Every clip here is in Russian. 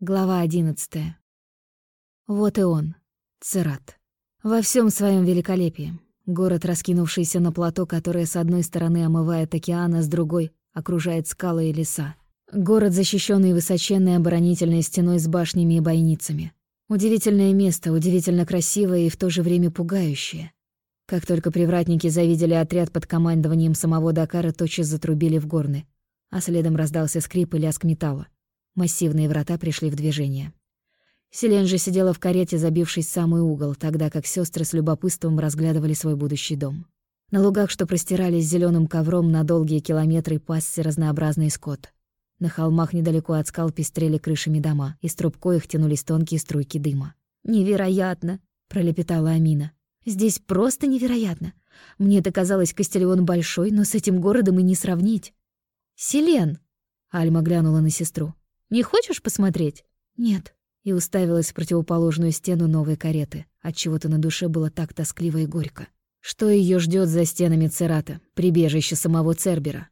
Глава одиннадцатая. Вот и он, Церат. Во всем своем великолепии. Город, раскинувшийся на плато, которое с одной стороны омывает океан, а с другой окружает скалы и леса. Город, защищенный высоченной оборонительной стеной с башнями и бойницами. Удивительное место, удивительно красивое и в то же время пугающее. Как только привратники завидели отряд под командованием самого Дакара, тотчас затрубили в горны, а следом раздался скрип и лязг металла. Массивные врата пришли в движение. Селен же сидела в карете, забившись в самый угол, тогда как сестры с любопытством разглядывали свой будущий дом. На лугах, что простирались зеленым ковром на долгие километры, пасся разнообразный скот. На холмах недалеко от скал пестрели крышами дома, и с труб их тянулись тонкие струйки дыма. «Невероятно!» — пролепетала Амина. «Здесь просто невероятно! Мне-то казалось, Кастельон большой, но с этим городом и не сравнить!» «Селен!» — Альма глянула на сестру. Не хочешь посмотреть?» «Нет», и уставилась в противоположную стену новой кареты. Отчего-то на душе было так тоскливо и горько. Что ее ждет за стенами Церата, прибежище самого Цербера?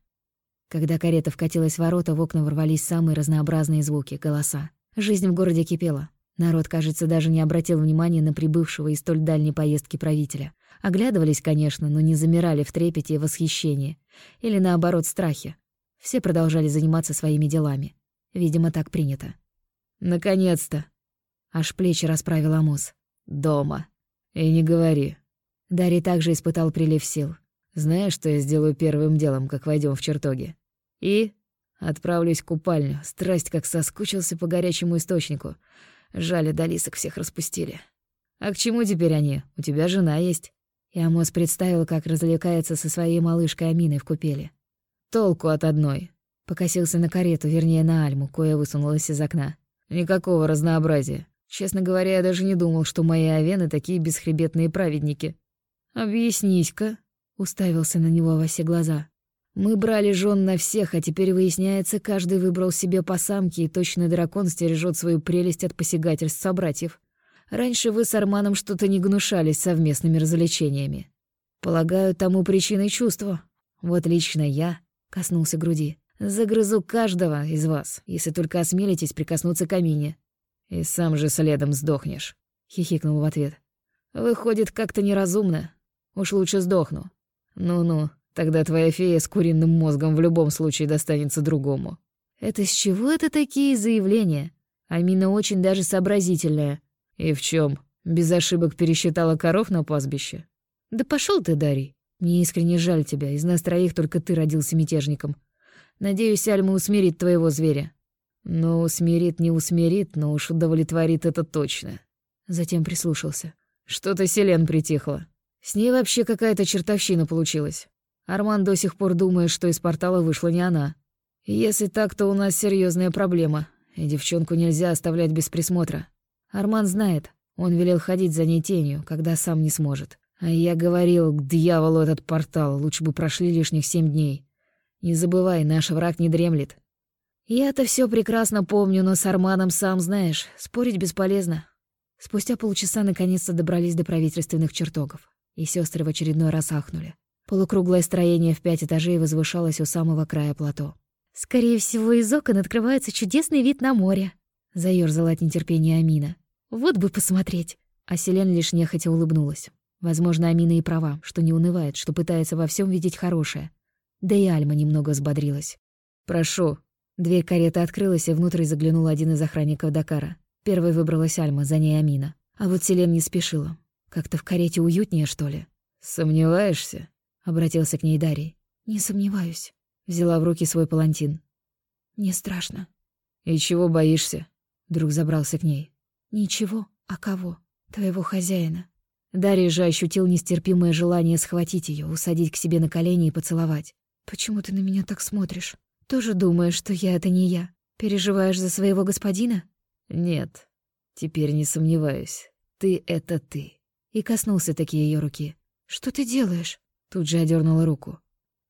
Когда карета вкатилась в ворота, в окна ворвались самые разнообразные звуки, голоса. Жизнь в городе кипела. Народ, кажется, даже не обратил внимания на прибывшего из столь дальней поездки правителя. Оглядывались, конечно, но не замирали в трепете и восхищении. Или, наоборот, страхе. Все продолжали заниматься своими делами. Видимо, так принято. «Наконец-то!» Аж плечи расправил Амос. «Дома. И не говори». Дарий также испытал прилив сил. «Знаешь, что я сделаю первым делом, как войдем в чертоги?» «И?» «Отправлюсь в купальню. Страсть как соскучился по горячему источнику. Жаль, долисок всех распустили. А к чему теперь они? У тебя жена есть». И Амос представил, как развлекается со своей малышкой Аминой в купели. «Толку от одной. Покосился на карету, вернее, на Альму, кое высунулась из окна. Никакого разнообразия. Честно говоря, я даже не думал, что мои овены такие бесхребетные праведники. «Объяснись-ка», — уставился на него во все глаза. «Мы брали жен на всех, а теперь выясняется, каждый выбрал себе по самке, и точно дракон стережет свою прелесть от посягательств собратьев. Раньше вы с Арманом что-то не гнушались совместными развлечениями. Полагаю, тому причиной чувства. Вот лично я...» — коснулся груди. Загрызу каждого из вас, если только осмелитесь прикоснуться к Амине. И сам же следом сдохнешь», — хихикнул в ответ. «Выходит, как-то неразумно. Уж лучше сдохну. Ну-ну, тогда твоя фея с куриным мозгом в любом случае достанется другому». «Это с чего это такие заявления? Амина очень даже сообразительная». «И в чем? Без ошибок пересчитала коров на пастбище?» «Да пошел ты, Дарий. Мне искренне жаль тебя. Из нас троих только ты родился мятежником. Надеюсь, Альма усмирит твоего зверя». «Ну, усмирит, не усмирит, но уж удовлетворит это точно». Затем прислушался. «Что-то Селен притихла. С ней вообще какая-то чертовщина получилась. Арман до сих пор думает, что из портала вышла не она. Если так, то у нас серьезная проблема, и девчонку нельзя оставлять без присмотра. Арман знает, он велел ходить за ней тенью, когда сам не сможет. А я говорил, к дьяволу этот портал, лучше бы прошли лишних семь дней. Не забывай, наш враг не дремлет. Я-то все прекрасно помню, но с Арманом сам знаешь, спорить бесполезно. Спустя полчаса наконец-то добрались до правительственных чертогов, и сестры в очередной раз ахнули. Полукруглое строение в пять этажей возвышалось у самого края плато. «Скорее всего, из окон открывается чудесный вид на море», — заёрзала от нетерпения Амина. «Вот бы посмотреть». А Селен лишь нехотя улыбнулась. Возможно, Амина и права, что не унывает, что пытается во всем видеть хорошее. Да и Альма немного взбодрилась. «Прошу». Дверь кареты открылась, и внутрь заглянул один из охранников Дакара. Первой выбралась Альма, за ней Амина. А вот Селен не спешила. Как-то в карете уютнее, что ли? «Сомневаешься?» — обратился к ней Дарий. «Не сомневаюсь». Взяла в руки свой палантин. «Не страшно». «И чего боишься?» Друг забрался к ней. «Ничего. А кого? Твоего хозяина». Дарий же ощутил нестерпимое желание схватить ее, усадить к себе на колени и поцеловать. «Почему ты на меня так смотришь? Тоже думаешь, что я — это не я? Переживаешь за своего господина?» «Нет, теперь не сомневаюсь. Ты — это ты». И коснулся таки ее руки. «Что ты делаешь?» Тут же одернула руку.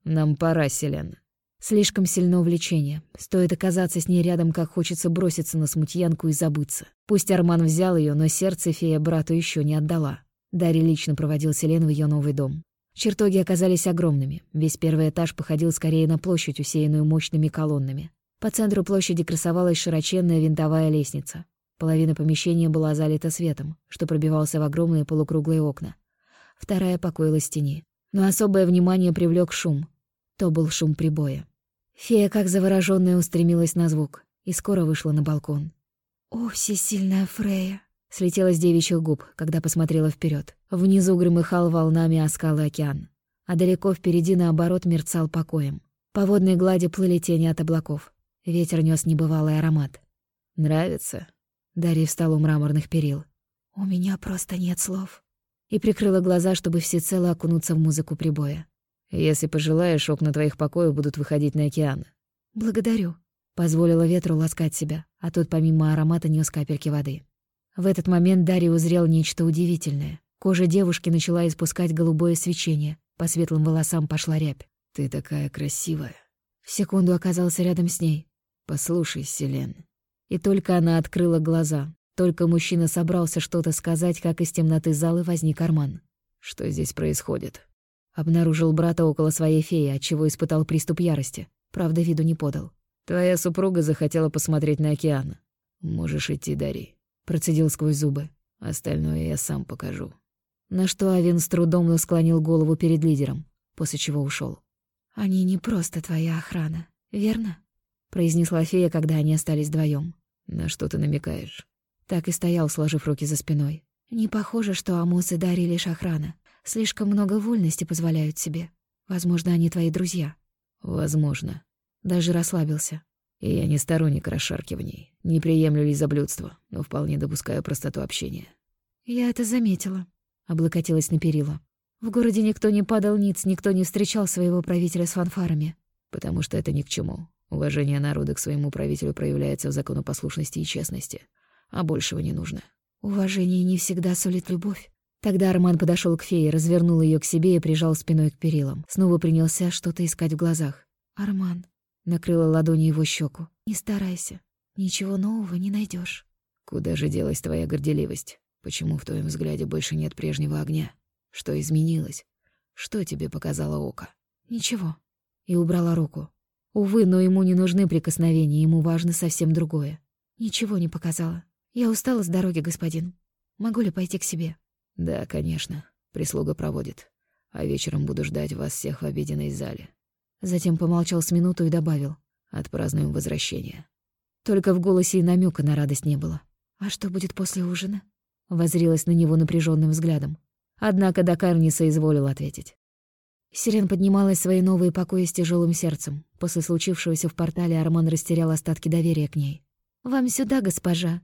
«Нам пора, Селена». Слишком сильно увлечение. Стоит оказаться с ней рядом, как хочется броситься на смутьянку и забыться. Пусть Арман взял ее, но сердце фея брату еще не отдала. Дарья лично проводил Селен в ее новый дом. Чертоги оказались огромными. Весь первый этаж походил скорее на площадь, усеянную мощными колоннами. По центру площади красовалась широченная винтовая лестница. Половина помещения была залита светом, что пробивался в огромные полукруглые окна. Вторая покоилась в тени. Но особое внимание привлек шум. То был шум прибоя. Фея, как заворожённая, устремилась на звук и скоро вышла на балкон. «О, всесильная Фрея!» Слетела с девичьих губ, когда посмотрела вперед. Внизу громыхал волнами оскалый океан. А далеко впереди, наоборот, мерцал покоем. По водной глади плыли тени от облаков. Ветер нес небывалый аромат. «Нравится?» Дарья встала у мраморных перил. «У меня просто нет слов». И прикрыла глаза, чтобы всецело окунуться в музыку прибоя. «Если пожелаешь, окна твоих покоев будут выходить на океан». «Благодарю». Позволила ветру ласкать себя, а тот помимо аромата нёс капельки воды. В этот момент Дарья узрел нечто удивительное. Кожа девушки начала испускать голубое свечение, по светлым волосам пошла рябь. «Ты такая красивая». В секунду оказался рядом с ней. «Послушай, Селен, и только она открыла глаза, только мужчина собрался что-то сказать, как из темноты залы возник Арман. «Что здесь происходит?» Обнаружил брата около своей феи, отчего испытал приступ ярости. Правда, виду не подал. «Твоя супруга захотела посмотреть на океан. Можешь идти, Дари», — процедил сквозь зубы. «Остальное я сам покажу». На что Авен с трудом склонил голову перед лидером, после чего ушел. «Они не просто твоя охрана, верно?» произнесла фея, когда они остались вдвоем. «На что ты намекаешь?» Так и стоял, сложив руки за спиной. «Не похоже, что Амос и Дарья лишь охрана. Слишком много вольности позволяют себе. Возможно, они твои друзья». «Возможно». Даже расслабился. И я не сторонник расшаркиваний, не приемлю лизоблюдство, но вполне допускаю простоту общения. «Я это заметила», — облокотилась на перила. «В городе никто не падал ниц, никто не встречал своего правителя с фанфарами». «Потому что это ни к чему. Уважение народа к своему правителю проявляется в законопослушности и честности, а большего не нужно. Уважение не всегда сулит любовь. Тогда Арман подошел к фее, развернул ее к себе и прижал спиной к перилам. Снова принялся что-то искать в глазах. «Арман», — накрыла ладонью его щеку, — «не старайся. Ничего нового не найдешь. «Куда же делась твоя горделивость? Почему в твоем взгляде больше нет прежнего огня? Что изменилось? Что тебе показало око?» «Ничего». И убрала руку. Увы, но ему не нужны прикосновения, ему важно совсем другое. Ничего не показала. Я устала с дороги, господин. Могу ли пойти к себе? Да, конечно. Прислуга проводит. А вечером буду ждать вас всех в обеденной зале. Затем помолчал с минуту и добавил. Отпразднуем возвращение. Только в голосе и намека на радость не было. А что будет после ужина? Возрилась на него напряженным взглядом. Однако Дакар не соизволил ответить. Сирен поднималась в свои новые покои с тяжелым сердцем. После случившегося в портале Арман растерял остатки доверия к ней. «Вам сюда, госпожа!»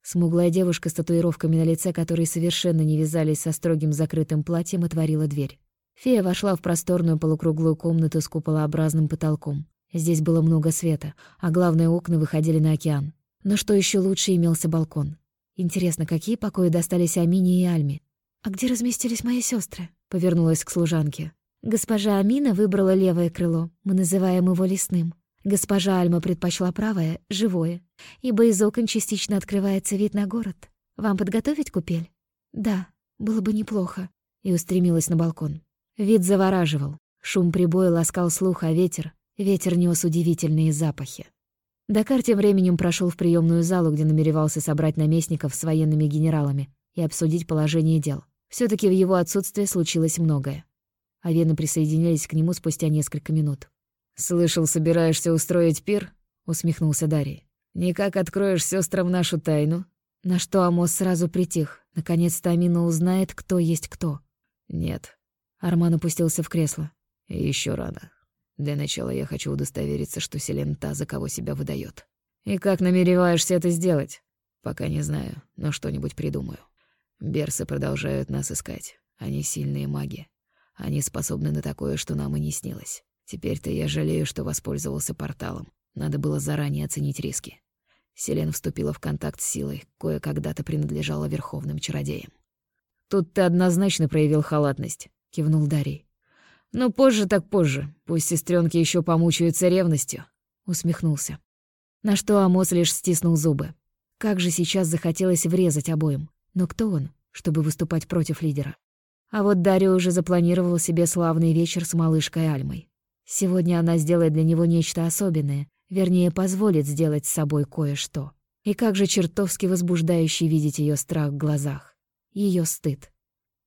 Смуглая девушка с татуировками на лице, которые совершенно не вязались со строгим закрытым платьем, отворила дверь. Фея вошла в просторную полукруглую комнату с куполообразным потолком. Здесь было много света, а главные окна выходили на океан. Но что еще лучше, имелся балкон. Интересно, какие покои достались Амине и Альме? «А где разместились мои сестры? повернулась к служанке. Госпожа Амина выбрала левое крыло, мы называем его лесным. Госпожа Альма предпочла правое, живое, ибо из окон частично открывается вид на город. Вам подготовить купель? Да, было бы неплохо. И устремилась на балкон. Вид завораживал. Шум прибоя ласкал слух, а ветер... Ветер нес удивительные запахи. Дакар тем временем прошел в приемную залу, где намеревался собрать наместников с военными генералами и обсудить положение дел. все таки в его отсутствие случилось многое а вены присоединились к нему спустя несколько минут. «Слышал, собираешься устроить пир?» — усмехнулся Дарий. «Никак откроешь сестрам нашу тайну?» На что Амос сразу притих. Наконец-то Амина узнает, кто есть кто. «Нет». Арман опустился в кресло. Еще рано. Для начала я хочу удостовериться, что Селен та, за кого себя выдает. И как намереваешься это сделать? Пока не знаю, но что-нибудь придумаю. Берсы продолжают нас искать. Они сильные маги. Они способны на такое, что нам и не снилось. Теперь-то я жалею, что воспользовался порталом. Надо было заранее оценить риски. Селен вступила в контакт с силой, кое когда-то принадлежала верховным чародеям. «Тут ты однозначно проявил халатность», — кивнул Дарий. «Но позже так позже. Пусть сестренки еще помучаются ревностью», — усмехнулся. На что Амос лишь стиснул зубы. Как же сейчас захотелось врезать обоим. Но кто он, чтобы выступать против лидера? А вот Дарья уже запланировал себе славный вечер с малышкой Альмой. Сегодня она сделает для него нечто особенное, Вернее, позволит сделать с собой кое-что. И как же чертовски возбуждающий видеть ее страх в глазах. ее стыд.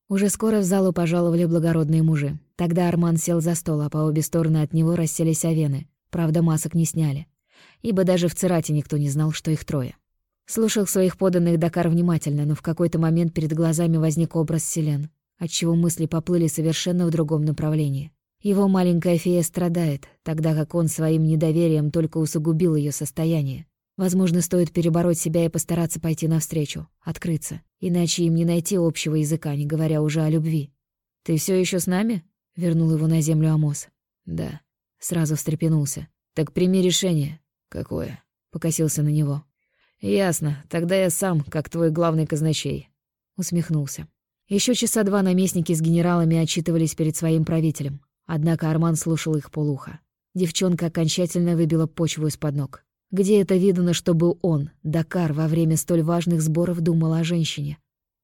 Уже скоро в залу пожаловали благородные мужи. Тогда Арман сел за стол, а по обе стороны от него расселись овены. Правда, масок не сняли. Ибо даже в Цирате никто не знал, что их трое. Слушал своих поданных Дакар внимательно, но в какой-то момент перед глазами возник образ Селен, отчего мысли поплыли совершенно в другом направлении. Его маленькая фея страдает, тогда как он своим недоверием только усугубил ее состояние. Возможно, стоит перебороть себя и постараться пойти навстречу, открыться, иначе им не найти общего языка, не говоря уже о любви. «Ты все еще с нами?» — вернул его на землю Амос. «Да». Сразу встрепенулся. «Так прими решение». «Какое?» — покосился на него. «Ясно. Тогда я сам, как твой главный казначей». Усмехнулся. Еще часа два наместники с генералами отчитывались перед своим правителем. Однако Арман слушал их полуха. Девчонка окончательно выбила почву из-под ног. Где это видно, чтобы он, Дакар, во время столь важных сборов думал о женщине?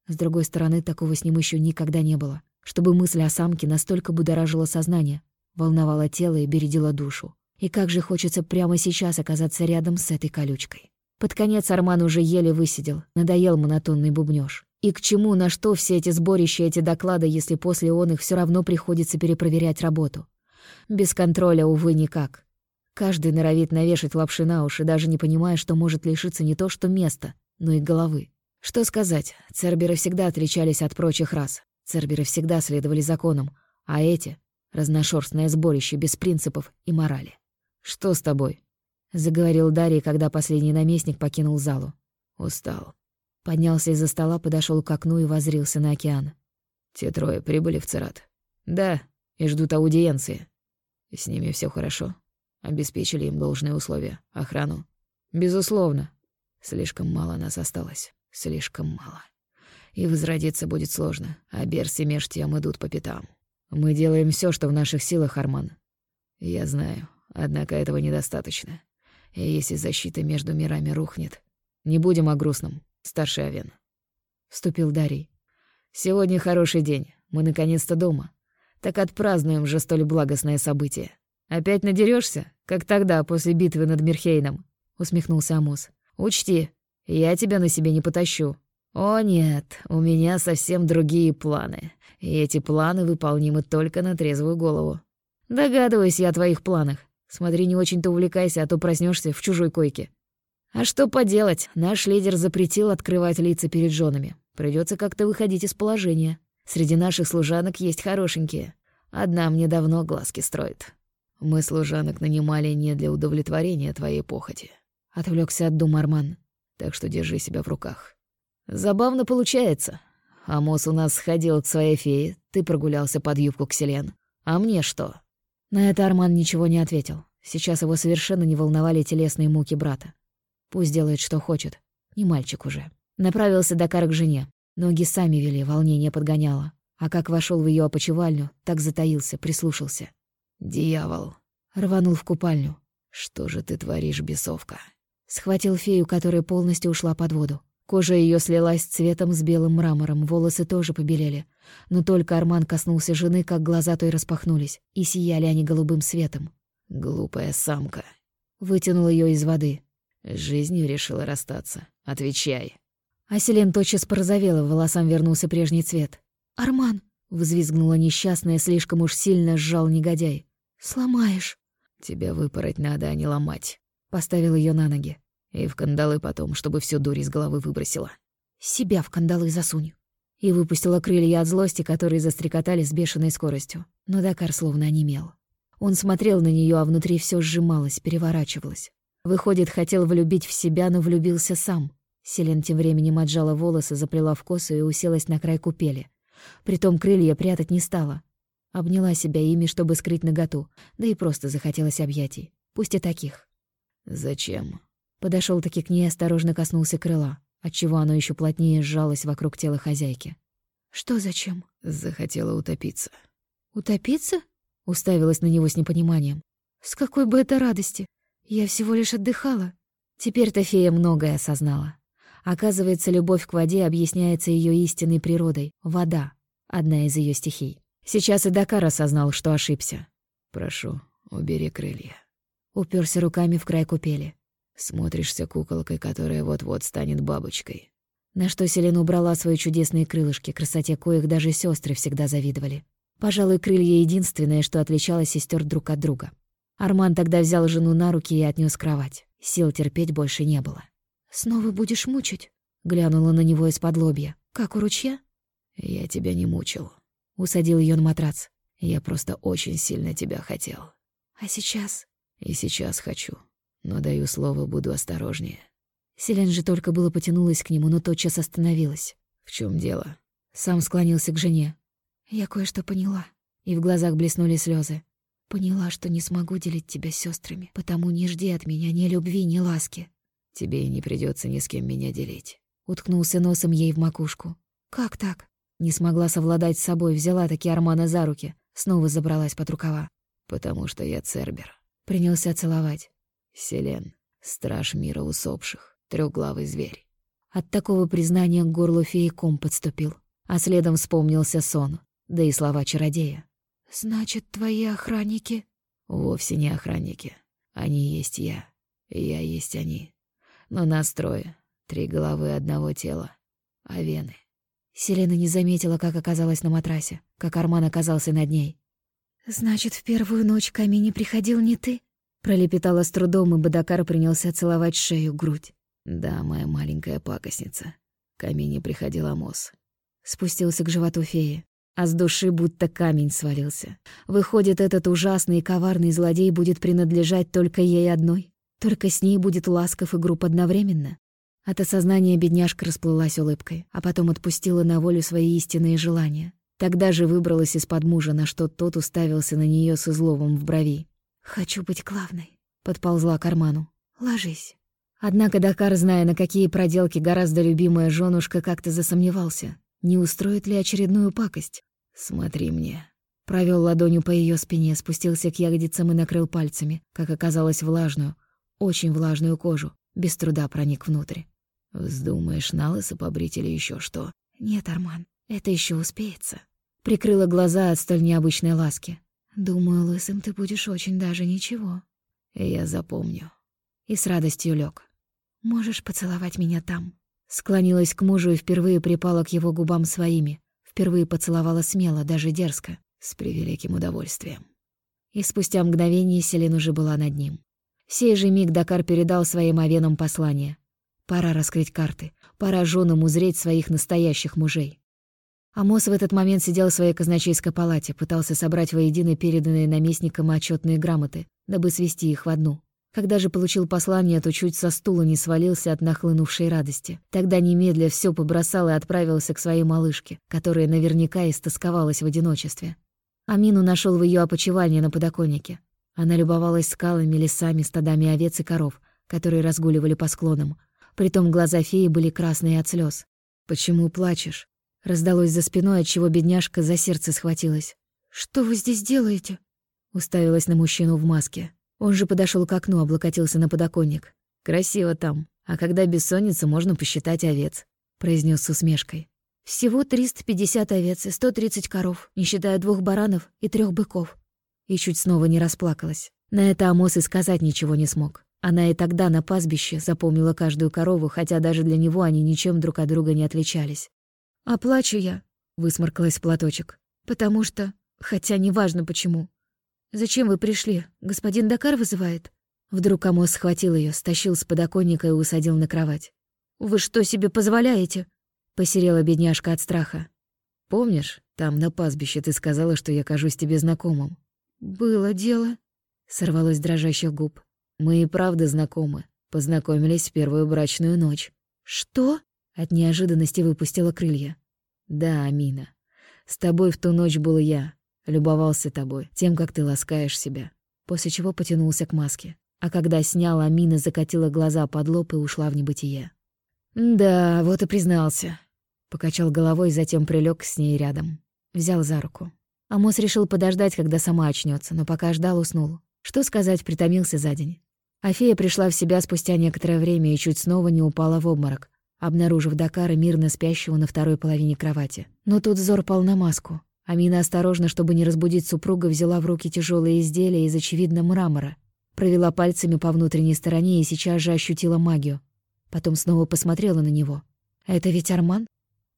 С другой стороны, такого с ним еще никогда не было. Чтобы мысль о самке настолько будоражила сознание, волновала тело и бередила душу. И как же хочется прямо сейчас оказаться рядом с этой колючкой. Под конец Арман уже еле высидел, надоел монотонный бубнёж. И к чему, на что все эти сборища, эти доклады, если после он их все равно приходится перепроверять работу? Без контроля, увы, никак. Каждый норовит навешать лапши на уши, даже не понимая, что может лишиться не то что места, но и головы. Что сказать, церберы всегда отличались от прочих рас. Церберы всегда следовали законам, а эти — разношерстное сборище без принципов и морали. «Что с тобой?» — заговорил Дарий, когда последний наместник покинул залу. «Устал». Поднялся из-за стола, подошел к окну и возрился на океан. «Те трое прибыли в Церат?» «Да, и ждут аудиенции. С ними все хорошо?» Обеспечили им должные условия, охрану. Безусловно. Слишком мало нас осталось. Слишком мало. И возродиться будет сложно, а Берси меж тем идут по пятам. Мы делаем все, что в наших силах, Арман. Я знаю, однако этого недостаточно. И если защита между мирами рухнет... Не будем о грустном, старший Авен. Вступил Дарий. Сегодня хороший день, мы наконец-то дома. Так отпразднуем же столь благостное событие. «Опять надерешься, как тогда, после битвы над Мирхейном?» — усмехнулся Амос. «Учти, я тебя на себе не потащу». «О нет, у меня совсем другие планы, и эти планы выполнимы только на трезвую голову. Догадываюсь я о твоих планах. Смотри, не очень-то увлекайся, а то проснешься в чужой койке». «А что поделать, наш лидер запретил открывать лица перед женами. Придется как-то выходить из положения. Среди наших служанок есть хорошенькие. Одна мне давно глазки строит. Мы служанок нанимали не для удовлетворения твоей похоти. Отвлекся от дум Арман. Так что держи себя в руках. Забавно получается. Амос у нас сходил к своей фее, ты прогулялся под юбку к Селен. А мне что? На это Арман ничего не ответил. Сейчас его совершенно не волновали телесные муки брата. Пусть делает, что хочет. Не мальчик уже. Направился Дакар к жене. Ноги сами вели, волнение подгоняло. А как вошел в ее опочивальню, так затаился, прислушался. «Дьявол!» Рванул в купальню. «Что же ты творишь, бесовка?» Схватил фею, которая полностью ушла под воду. Кожа ее слилась цветом с белым мрамором, волосы тоже побелели. Но только Арман коснулся жены, как глаза той распахнулись, и сияли они голубым светом. «Глупая самка!» Вытянул ее из воды. жизнью решила расстаться. Отвечай. А Селен тотчас порозовела, волосам вернулся прежний цвет. «Арман!» — взвизгнула несчастная, слишком уж сильно сжал негодяй. «Сломаешь». «Тебя выпороть надо, а не ломать». Поставил ее на ноги. И в кандалы потом, чтобы всю дурь из головы выбросила. «Себя в кандалы засунь». И выпустила крылья от злости, которые застрекотали с бешеной скоростью. Но Дакар словно онемел. Он смотрел на нее, а внутри все сжималось, переворачивалось. Выходит, хотел влюбить в себя, но влюбился сам. Селен тем временем отжала волосы, заплела в косу и уселась на край купели. Притом крылья прятать не стала. Обняла себя ими, чтобы скрыть наготу, да и просто захотелось объятий. Пусть и таких. «Зачем?» Подошел таки к ней, осторожно коснулся крыла, отчего оно еще плотнее сжалось вокруг тела хозяйки. «Что зачем?» Захотела утопиться. «Утопиться?» Уставилась на него с непониманием. «С какой бы это радости? Я всего лишь отдыхала». Теперь-то фея многое осознала. Оказывается, любовь к воде объясняется ее истинной природой — вода, одна из ее стихий. Сейчас и Дакар осознал, что ошибся. «Прошу, убери крылья». уперся руками в край купели. Смотришься куколкой, которая вот-вот станет бабочкой. На что Селена убрала свои чудесные крылышки, красоте коих даже сестры всегда завидовали. Пожалуй, крылья — единственное, что отличало сестер друг от друга. Арман тогда взял жену на руки и отнес кровать. Сил терпеть больше не было. «Снова будешь мучить?» — глянула на него из-под лобья. «Как у ручья?» «Я тебя не мучил». Усадил ее на матрац. «Я просто очень сильно тебя хотел». «А сейчас?» «И сейчас хочу. Но даю слово, буду осторожнее». Селен же только было потянулась к нему, но тотчас остановилась. «В чем дело?» Сам склонился к жене. «Я кое-что поняла». И в глазах блеснули слезы. «Поняла, что не смогу делить тебя с сестрами, потому не жди от меня ни любви, ни ласки». «Тебе и не придется ни с кем меня делить». Уткнулся носом ей в макушку. «Как так?» Не смогла совладать с собой, взяла таки Армана за руки, снова забралась под рукава. «Потому что я Цербер». Принялся целовать. «Селен, страж мира усопших трехглавый зверь. От такого признания к горлу феи ком подступил, а следом вспомнился сон, да и слова чародея. «Значит, твои охранники...» «Вовсе не охранники. Они есть я, я есть они. Но нас трое, три головы одного тела, а вены...» Селена не заметила, как оказалась на матрасе, как Арман оказался над ней. «Значит, в первую ночь камень не приходил не ты?» Пролепетала с трудом, и Бадакар принялся целовать шею, грудь. Да, моя маленькая пакостница. Ко мне не приходил Амос. Спустился к животу феи, а с души будто камень свалился. Выходит, этот ужасный и коварный злодей будет принадлежать только ей одной? Только с ней будет ласков и груб одновременно? От осознания бедняжка расплылась улыбкой, а потом отпустила на волю свои истинные желания. Тогда же выбралась из-под мужа, на что тот уставился на нее с изловом в брови. «Хочу быть главной», — подползла к карману. «Ложись». Однако Дакар, зная, на какие проделки гораздо любимая женушка, как-то засомневался, не устроит ли очередную пакость. «Смотри мне». Провел ладонью по ее спине, спустился к ягодицам и накрыл пальцами, как оказалось, влажную, очень влажную кожу, без труда проник внутрь. «Вздумаешь на лысо побрить или еще что?» «Нет, Арман, это еще успеется». Прикрыла глаза от столь необычной ласки. «Думаю, лысым ты будешь очень даже ничего». «Я запомню». И с радостью лег. «Можешь поцеловать меня там?» Склонилась к мужу и впервые припала к его губам своими. Впервые поцеловала смело, даже дерзко, с превеликим удовольствием. И спустя мгновение Селен уже была над ним. В сей же миг Дакар передал своим овенам послание. Пора раскрыть карты, пора женам узреть своих настоящих мужей. Амос в этот момент сидел в своей казначейской палате, пытался собрать воедино переданные наместникам отчетные грамоты, дабы свести их в одну. Когда же получил послание, то чуть со стула не свалился от нахлынувшей радости. Тогда немедля все побросал и отправился к своей малышке, которая наверняка истосковалась в одиночестве. Амину нашел в ее опочивальне на подоконнике. Она любовалась скалами, лесами, стадами овец и коров, которые разгуливали по склонам. Притом глаза феи были красные от слез. «Почему плачешь?» Раздалось за спиной, отчего бедняжка за сердце схватилась. «Что вы здесь делаете?» Уставилась на мужчину в маске. Он же подошел к окну, облокотился на подоконник. «Красиво там. А когда бессонница, можно посчитать овец», — произнес с усмешкой. «Всего 350 овец и 130 коров, не считая двух баранов и трех быков». И чуть снова не расплакалась. На это Амос и сказать ничего не смог. Она и тогда на пастбище запомнила каждую корову, хотя даже для него они ничем друг от друга не отличались. «А плачу я», — высморкалась платочек, «потому что... Хотя неважно почему. «Зачем вы пришли? Господин Дакар вызывает?» Вдруг Амос схватил ее, стащил с подоконника и усадил на кровать. «Вы что себе позволяете?» Посерела бедняжка от страха. «Помнишь, там на пастбище ты сказала, что я кажусь тебе знакомым?» «Было дело», — сорвалось дрожащих губ. «Мы и правда знакомы. Познакомились в первую брачную ночь». «Что?» — от неожиданности выпустила крылья. «Да, Амина. С тобой в ту ночь был я. Любовался тобой, тем, как ты ласкаешь себя. После чего потянулся к маске. А когда снял, Амина закатила глаза под лоб и ушла в небытие. «Да, вот и признался». Покачал головой, затем прилег с ней рядом. Взял за руку. Амос решил подождать, когда сама очнется, но пока ждал, уснул. Что сказать, притомился за день. Афея пришла в себя спустя некоторое время и чуть снова не упала в обморок, обнаружив Дакара мирно спящего на второй половине кровати. Но тут взор пал на маску. Амина осторожно, чтобы не разбудить супруга, взяла в руки тяжелые изделия из, очевидно, мрамора. провела пальцами по внутренней стороне и сейчас же ощутила магию. Потом снова посмотрела на него. «Это ведь Арман?»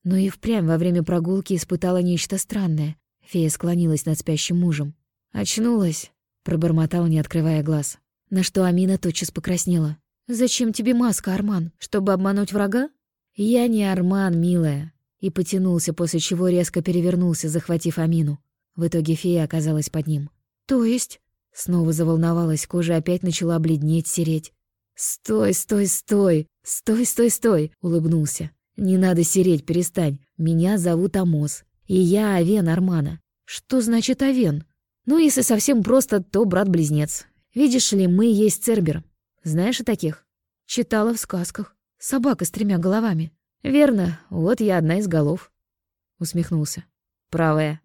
Но и впрямь во время прогулки испытала нечто странное. Фея склонилась над спящим мужем. «Очнулась», — пробормотал, не открывая глаз. На что Амина тотчас покраснела. «Зачем тебе маска, Арман? Чтобы обмануть врага?» «Я не Арман, милая», и потянулся, после чего резко перевернулся, захватив Амину. В итоге фея оказалась под ним. «То есть?» Снова заволновалась, кожа опять начала бледнеть, сереть. «Стой, стой, стой! Стой, стой, стой!» — улыбнулся. «Не надо сереть, перестань. Меня зовут Амос. И я Авен Армана. Что значит Авен? Ну, если совсем просто, то брат-близнец. Видишь ли, мы есть Цербер. Знаешь о таких? Читала в сказках. Собака с тремя головами. Верно, вот я одна из голов. Усмехнулся. Правая.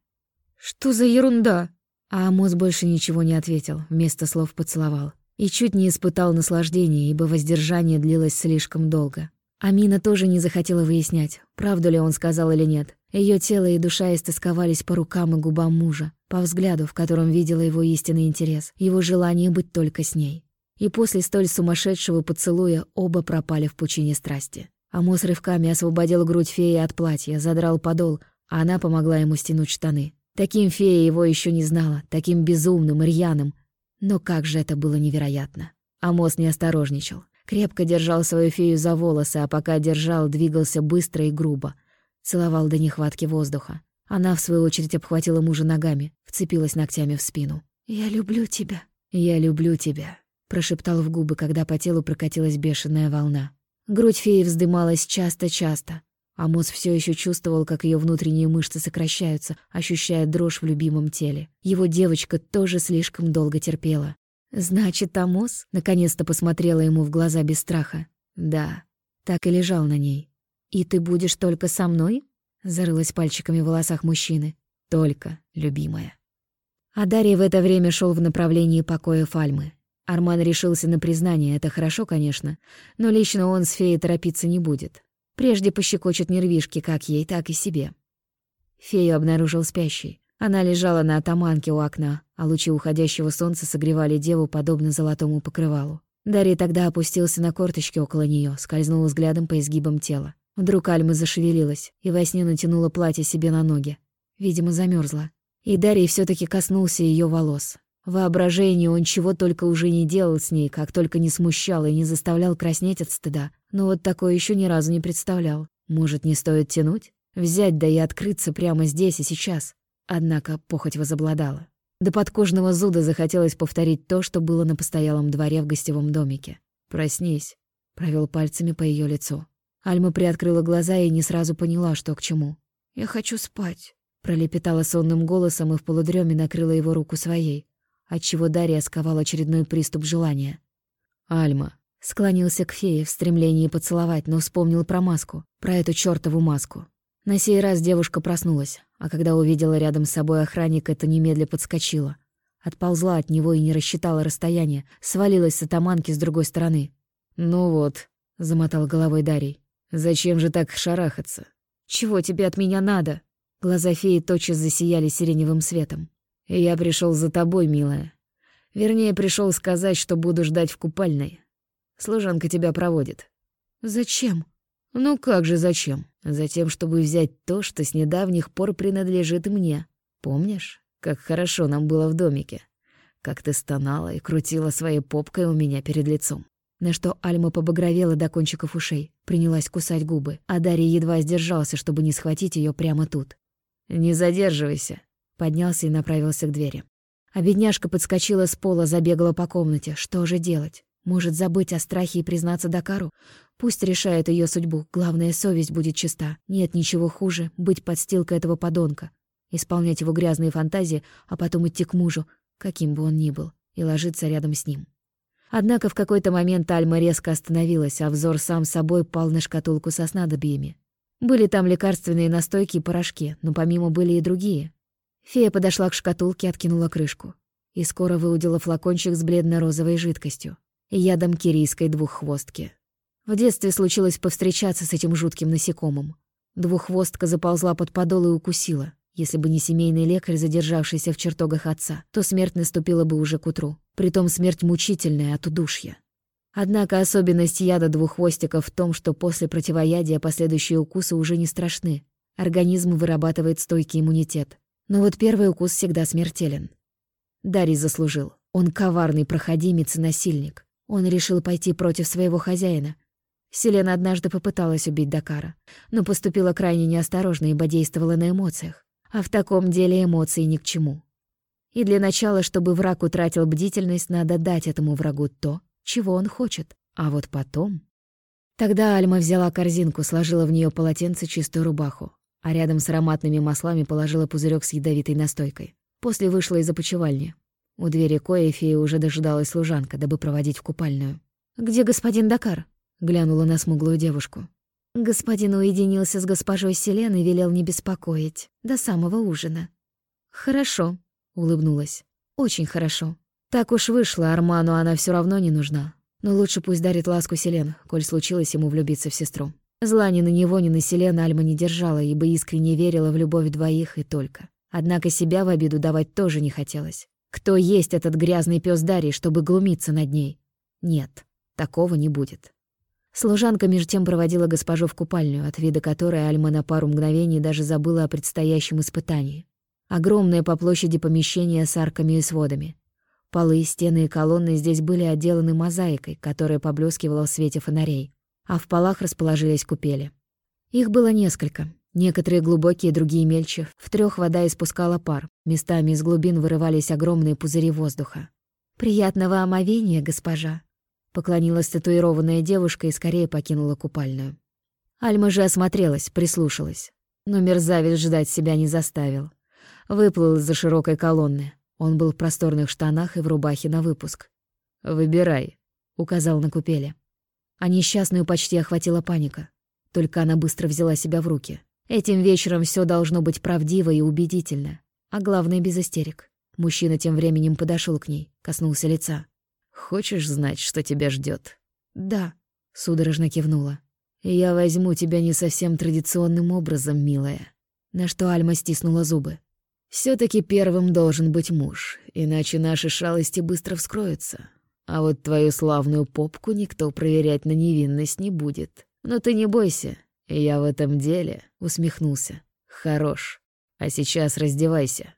Что за ерунда? А Амос больше ничего не ответил, вместо слов поцеловал. И чуть не испытал наслаждения, ибо воздержание длилось слишком долго. Амина тоже не захотела выяснять, правду ли он сказал или нет. Ее тело и душа истосковались по рукам и губам мужа, по взгляду, в котором видела его истинный интерес, его желание быть только с ней. И после столь сумасшедшего поцелуя оба пропали в пучине страсти. Амос рывками освободил грудь феи от платья, задрал подол, а она помогла ему стянуть штаны. Таким фея его еще не знала, таким безумным и рьяным. Но как же это было невероятно. Амос не осторожничал. Крепко держал свою фею за волосы, а пока держал, двигался быстро и грубо. Целовал до нехватки воздуха. Она, в свою очередь, обхватила мужа ногами, вцепилась ногтями в спину. «Я люблю тебя». «Я люблю тебя», — прошептал в губы, когда по телу прокатилась бешеная волна. Грудь феи вздымалась часто-часто. Амос все еще чувствовал, как ее внутренние мышцы сокращаются, ощущая дрожь в любимом теле. Его девочка тоже слишком долго терпела. «Значит, Амос?» — наконец-то посмотрела ему в глаза без страха. «Да». Так и лежал на ней. «И ты будешь только со мной?» — зарылась пальчиками в волосах мужчины. «Только, любимая». А Дарья в это время шел в направлении покоя Фальмы. Арман решился на признание, это хорошо, конечно, но лично он с феей торопиться не будет. Прежде пощекочет нервишки как ей, так и себе. Фею обнаружил спящей. Она лежала на атаманке у окна, а лучи уходящего солнца согревали деву подобно золотому покрывалу. Дарья тогда опустился на корточки около нее, скользнул взглядом по изгибам тела. Вдруг Альма зашевелилась и во сне натянула платье себе на ноги. Видимо, замерзла. И Дарья все таки коснулся ее волос. Воображение он чего только уже не делал с ней, как только не смущал и не заставлял краснеть от стыда. Но вот такое еще ни разу не представлял. Может, не стоит тянуть? Взять да и открыться прямо здесь и сейчас. Однако похоть возобладала. До подкожного зуда захотелось повторить то, что было на постоялом дворе в гостевом домике. «Проснись», — провел пальцами по ее лицу. Альма приоткрыла глаза и не сразу поняла, что к чему. «Я хочу спать», — пролепетала сонным голосом и в полудреме накрыла его руку своей отчего Дарья сковал очередной приступ желания. «Альма», — склонился к фее в стремлении поцеловать, но вспомнил про маску, про эту чёртову маску. На сей раз девушка проснулась, а когда увидела рядом с собой охранника, то немедля подскочила. Отползла от него и не рассчитала расстояние, свалилась с атаманки с другой стороны. «Ну вот», — замотал головой Дарий, — «зачем же так шарахаться? Чего тебе от меня надо?» Глаза феи тотчас засияли сиреневым светом. «Я пришел за тобой, милая. Вернее, пришел сказать, что буду ждать в купальной. Служанка тебя проводит». «Зачем?» «Ну как же зачем? Затем, чтобы взять то, что с недавних пор принадлежит мне. Помнишь, как хорошо нам было в домике? Как ты стонала и крутила своей попкой у меня перед лицом?» На что Альма побагровела до кончиков ушей, принялась кусать губы, а Дарья едва сдержался, чтобы не схватить ее прямо тут. «Не задерживайся. Поднялся и направился к двери. А бедняжка подскочила с пола, забегала по комнате. Что же делать? Может, забыть о страхе и признаться Дакару? Пусть решает ее судьбу. Главное, совесть будет чиста. Нет ничего хуже — быть подстилкой этого подонка. Исполнять его грязные фантазии, а потом идти к мужу, каким бы он ни был, и ложиться рядом с ним. Однако в какой-то момент Альма резко остановилась, а взор сам собой пал на шкатулку со снадобьями. Были там лекарственные настойки и порошки, но помимо были и другие. Фея подошла к шкатулке, откинула крышку. И скоро выудила флакончик с бледно-розовой жидкостью. Ядом кирийской двуххвостки. В детстве случилось повстречаться с этим жутким насекомым. Двуххвостка заползла под подол и укусила. Если бы не семейный лекарь, задержавшийся в чертогах отца, то смерть наступила бы уже к утру. Притом смерть мучительная от удушья. Однако особенность яда двух хвостиков в том, что после противоядия последующие укусы уже не страшны. Организм вырабатывает стойкий иммунитет. Но вот первый укус всегда смертелен. Дарий заслужил. Он коварный проходимец и насильник. Он решил пойти против своего хозяина. Селена однажды попыталась убить Дакара, но поступила крайне неосторожно, ибо действовала на эмоциях. А в таком деле эмоции ни к чему. И для начала, чтобы враг утратил бдительность, надо дать этому врагу то, чего он хочет. А вот потом... Тогда Альма взяла корзинку, сложила в нее полотенце, чистую рубаху, а рядом с ароматными маслами положила пузырек с ядовитой настойкой. После вышла из опочивальни. У двери коефии уже дожидалась служанка, дабы проводить в купальную. «Где господин Дакар?» — глянула на смуглую девушку. Господин уединился с госпожой Селен и велел не беспокоить до самого ужина. «Хорошо», — улыбнулась. «Очень хорошо. Так уж вышло, Арману она все равно не нужна. Но лучше пусть дарит ласку Селен, коль случилось ему влюбиться в сестру. Зла ни на него, ни на Селен Альма не держала, ибо искренне верила в любовь двоих и только. Однако себя в обиду давать тоже не хотелось. Кто есть этот грязный пес Дарий, чтобы глумиться над ней? Нет, такого не будет. Служанка меж тем проводила госпожу в купальню, от вида которой Альма на пару мгновений даже забыла о предстоящем испытании. Огромное по площади помещение с арками и сводами. Полы, стены и колонны здесь были отделаны мозаикой, которая поблескивала в свете фонарей, а в полах расположились купели. Их было несколько. Некоторые глубокие, другие мельче. В трех вода испускала пар. Местами из глубин вырывались огромные пузыри воздуха. «Приятного омовения, госпожа!» Поклонилась татуированная девушка и скорее покинула купальную. Альма же осмотрелась, прислушалась. Но мерзавец ждать себя не заставил. Выплыл из-за широкой колонны. Он был в просторных штанах и в рубахе на выпуск. «Выбирай», — указал на купели. А несчастную почти охватила паника. Только она быстро взяла себя в руки. Этим вечером все должно быть правдиво и убедительно. А главное, без истерик. Мужчина тем временем подошел к ней, коснулся лица. Хочешь знать, что тебя ждет? Да, судорожно кивнула. Я возьму тебя не совсем традиционным образом, милая. На что Альма стиснула зубы. все таки первым должен быть муж, иначе наши шалости быстро вскроются. А вот твою славную попку никто проверять на невинность не будет. Но ты не бойся, я в этом деле, усмехнулся. Хорош. А сейчас раздевайся.